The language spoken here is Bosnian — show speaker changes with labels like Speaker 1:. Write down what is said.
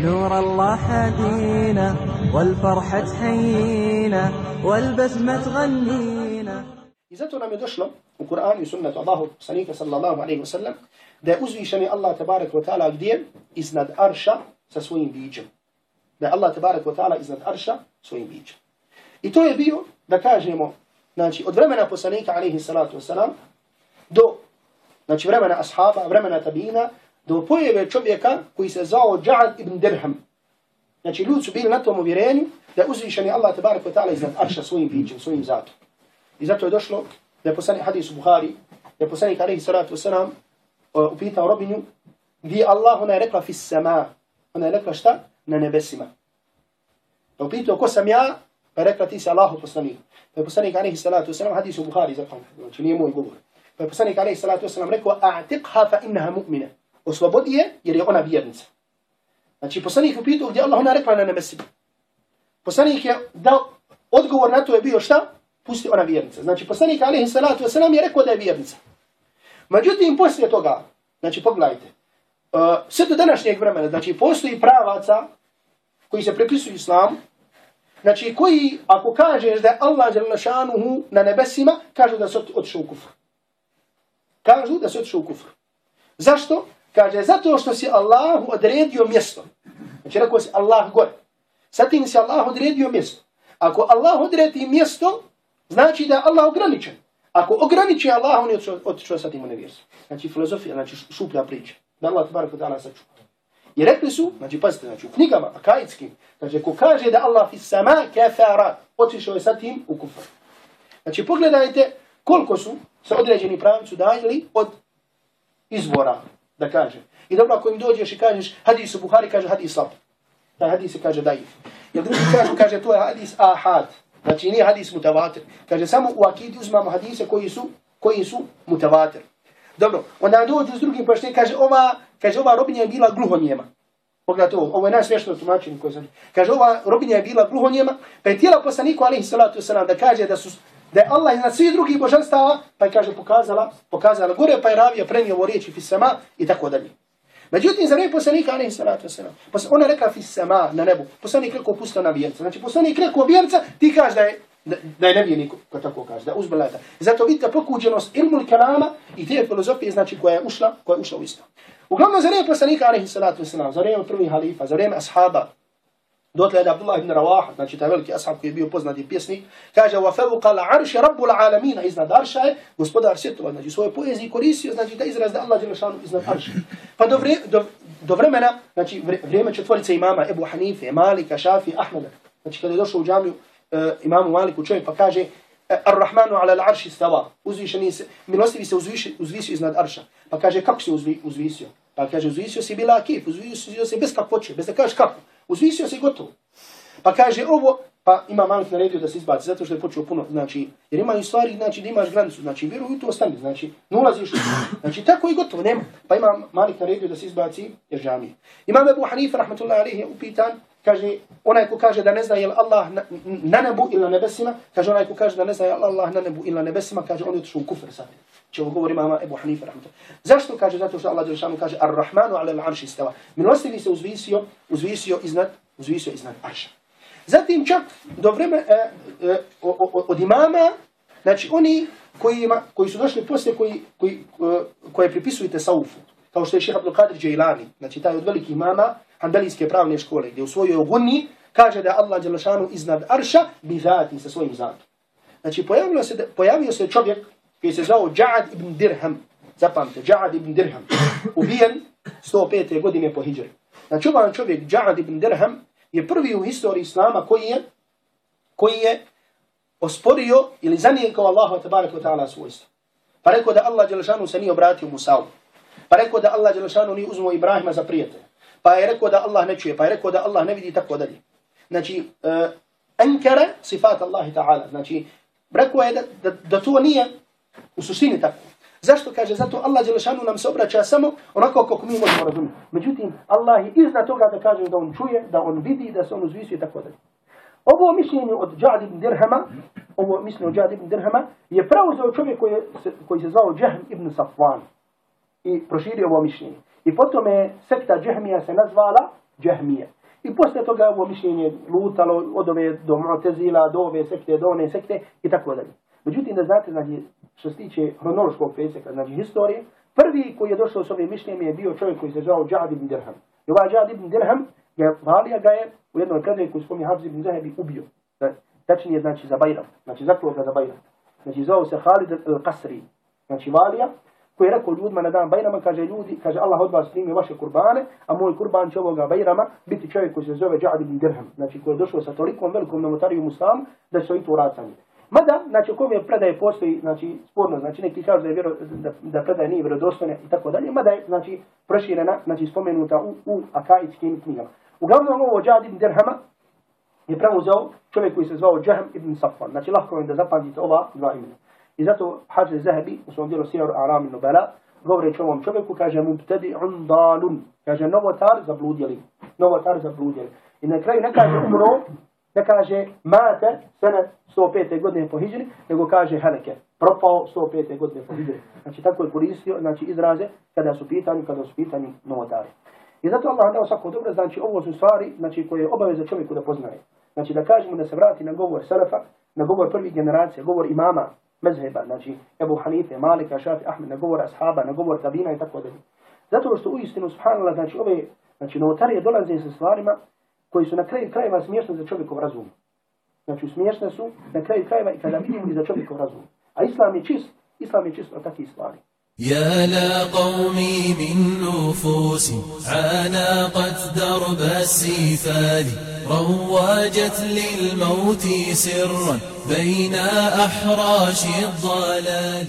Speaker 1: نور الله حدينا والفرحة حينا والبسمة تغنينا.
Speaker 2: إذاتنا مدشنا القرآن سنة الله سنيك صلى الله عليه وسلم دا أزويشني الله تبارك وتعالى قدير إذنات أرشا سسوين بيجم. دا الله تبارك وتعالى إذنات أرشا سوين بيجم. I to je bio, da kažemo, znači, od vremena poslanika, alaihi znači vremena ashaba, vremena tabina, do pojave čovjeka koji se zvao Džad ibn Dirham. Znači ljudi su bili na tom uvjereni da je uzvišeni Allah tabarak wa ta'ala iznad arša svojim bićem, svojim zatom. I zato je došlo da je poslanik hadis u Buhari, da je poslanik alaihi salatu wasalam uh, upitao robinju gdje Allah, ona je rekla fis sama, ona je rekla šta? Na nebesima. Pa upitao ko sam ja, pa je rekla ti si Allahu poslanik. Pa je poslanik alaihi salatu wasalam hadis u Buhari, zato znači nije moj govor. Pa je poslanik alaihi salatu wasalam rekao, a'tiqha fa innaha mu'mina. Oslobodi je jer je ona vjernica. Znači poslanik upitao gdje Allah, ona rekla na nebesima. Poslanik je dao odgovor na to je bio šta? pusti ona vjernica. Znači, poslanik alaihi salatu wasalam je rekao da je vjernica. Međutim, poslije toga, znači, pogledajte, uh, sve do današnjeg vremena, znači, postoji pravaca koji se prepisuju islamu, znači, koji, ako kažeš da je Allah šanuhu na nebesima, kažu da se otišao u kufru. Kažu da si otišao u kufru. Zašto? Kaže, zato što si Allah odredio mjesto. Znači, rekao si Allah gore. Zatim si Allah odredio mjesto. Ako Allah odredi mjesto, Znači da je Allah ograničen. Ako ograniči Allah, on je otišao sa tim u nevjerstvu. Znači filozofija, znači šuplja priča. Da Allah tebara kod dana sačuva. I rekli su, znači pazite, znači u knjigama akajitskim, znači ko kaže da Allah fi sama kefara, otišao je sa tim u kufar. Znači pogledajte koliko su se određeni pravnicu dajili od izvora, da kaže. I dobro, ako im dođeš i kažeš hadis u Buhari, kaže hadis slab. Taj hadis se kaže daif. Jer drugi kažu, kaže to je hadis ahad. Znači nije hadis mutavatir. Kaže samo u akidi uzmamo hadise koji su koji su mutavatir. Dobro, onda dođu s drugim pošte kaže ova kaže ova robinja je bila gluhonjema. Pogledajte ovo, ovo je najsmješno tumačenje koje sam. Kaže ova robinja je bila gluhonjema, pa je tijela poslaniku alaihi salatu wasalam da kaže da su da je Allah iznad svih drugih božanstava, pa je kaže pokazala, pokazala gore, pa je ravija prenio ovo riječi fisama i tako dalje. Međutim, za vrijeme poslanika, alaihi salatu wasalam, ona je rekla fissama na nebu, poslanik rekao pusto na vjerca. Znači, poslanik rekao vjerca, ti kaže da je, da, da je nevijenik, ko tako kaže, da je. Zato vidite pokuđenost ilmul kalama i te filozofije, znači, koja je ušla, koja je ušla u islam. Uglavnom, za vrijeme poslanika, alaihi salatu wasalam, za vrijeme prvih halifa, za vrijeme ashaba, Dotle je Abdullah ibn Rawaha, znači taj veliki ashab koji je bio poznati pjesnik, kaže wa favuqa al-arsh rabbul alamin iznad arsha je gospodar svjetova, znači svoje poezije koristio, znači da izraz da Allah dželle iznad arsha. Pa do, vre, do, do vremena, znači vrijeme četvorice imama Ebu Hanife, Malika, Šafi, Ahmeda. Znači kada je došao u džamiju uh, imamu Maliku čovjek pa kaže eh, Ar-Rahmanu ala al-arši stava. Uzvišeni se, milostivi se uzviši, uzvisio iznad arša. Pa kaže kako se uzvi, uzvisio? Pa kaže uzvisio se bila kif, uzvisio se bez kakvoće, bez da kažeš kako. Uzvisio se gotovo. Pa kaže ovo, pa ima Malik naredio da se izbaci, zato što je počeo puno, znači, jer imaju stvari, znači, da imaš granicu, znači, vjeruj to ostane, znači, ne ulaziš, znači, tako i gotovo, nema. Pa ima Malik naredio da se izbaci, jer žami. Imam Ebu Hanifa, rahmatullahi alihi, je upitan, kaže, onaj ko kaže da ne zna je Allah na, na nebu ili na nebesima, kaže, onaj ko kaže da ne zna je Allah na nebu ili na nebesima, kaže, on je otišao u kufr sad. Če ovo govori mama Ebu Hanife, rahmetu. Zašto kaže? Zato što Allah Đelšanu kaže, Ar-Rahmanu ala l'arši stava. Milostivi se uzvisio, uzvisio iznad, uzvisio iznad arša. Zatim čak do vreme e, e, od imama, znači oni koji, ima, koji su došli poslije koji, koji, e, koje pripisujete Saufu, kao što je šeha Abdul Qadir Jailani, znači taj od velikih imama Handalijske pravne škole, gdje u svojoj ogunni kaže da je Allah Đelešanu iznad arša bi zati sa svojim zatom. Znači pojavio se, pojavio se čovjek koji se zvao Ja'ad ibn Dirham, zapamte, Ja'ad ibn Dirham, ubijen 105. godine po hijđari. Znači ovaj čovjek Ja'ad ibn Dirham je prvi u historiji Islama koji je koji je osporio ili zanijekao Allahu tabaraka wa ta'ala svojstvo. Pa rekao da Allah Đelešanu se nije obratio Musa'u. Pa rekao da Allah Đelešanu nije uzmo Ibrahima za prijatelja. Pa je rekao da Allah ne čuje. Pa je rekao da Allah ne vidi tako dalje. Znači, e, uh, ankara sifat Allahi ta'ala. Znači, rekao je da, da, da to nije u suštini tako. Zašto kaže? Zato Allah Đelešanu nam se obraća samo onako kako mi možemo razumjeti. Međutim, Allah je iznad toga da kaže da on čuje, da on vidi, da se on uzvisuje i tako dalje. Ovo mišljenje od Džad ibn Dirhama, ovo mišljenje od Džad ibn Dirhama, je preuzeo čovjek koji, se, koji se zvao Džahm ibn Safwan. i proširio ovo mišljenje. I potom je sekta džehmija se nazvala džehmija. I posle toga je ovo mišljenje lutalo od ove do Mu'tezila, do ove sekte, do one sekte i tako dalje. Međutim, da znate, znači, što se tiče hronološkog preseka, znači historije, prvi koji je došao s ovim mišljenjem je bio čovjek koji se zvao Džad ibn Dirham. I ovaj Džad ibn Dirham, je, Valija ga je u jednoj predaji koji spominje Hafz ibn Zahebi ubio. Tačnije, znači, za Bajram. Znači, zaklo ga za Bajram. Znači, zvao se Khalid al-Qasri. Znači, Valija, koji je rekao ljudima na dan Bajrama, kaže ljudi, kaže Allah od vas primi vaše kurbane, a moj kurban će ovoga Bajrama biti čovjek koji se zove Džad ibn Dirham. Znači, koji je došao sa tolikom velikom novotarijom Islamu, da će se i to uracanje. Mada, znači, u kome predaje postoji, znači, sporno, znači, neki kažu da, je vjero, da, da predaje nije vjerodostojna i tako dalje, mada je, znači, proširena, znači, spomenuta u, u akaitskim knjigama. Uglavnom, ovo Džad ibn Dirhama je preuzeo čovjek koji se zvao Džahm ibn Safar. Znači, lahko je da zapamtite ova dva imena. I zato Hafiz Zahabi u svom djelu Sijar Aram i govori govoreći ovom čovjeku kaže mu tedi undalun. Kaže novotar zabludjeli. Novotar zabludjeli. I na kraju ne kaže umro, ne kaže mate sene 105. godine po hijri, nego kaže heleke. Propao 105. godine po hijri. Znači tako je koristio znači, izraze kada su pitani, kada su pitani novotari. I zato Allah dao svako dobro, znači ovo su stvari znači, koje je obaveza čovjeku da poznaje. Znači da kažemo da se vrati na govor Selefa, na govor prvih generacija, govor imama, mezheba, znači Ebu Hanife, Malika, Šafi, Ahmed, na govor ashaba, na govor tabina i tako dalje. Zato što u istinu, subhanallah, znači ove, znači novotarije dolaze sa stvarima koji su na kraju krajeva smiješne za čovjekov razum. Znači smiješne su na kraju krajeva i kada vidimo i za čovjekov razum. A islam je čist, islam je čist od takvih stvari.
Speaker 3: يا لا قومي من نفوس عانقت درب السفال رواجت للموت سرا بين أحراش الضلال.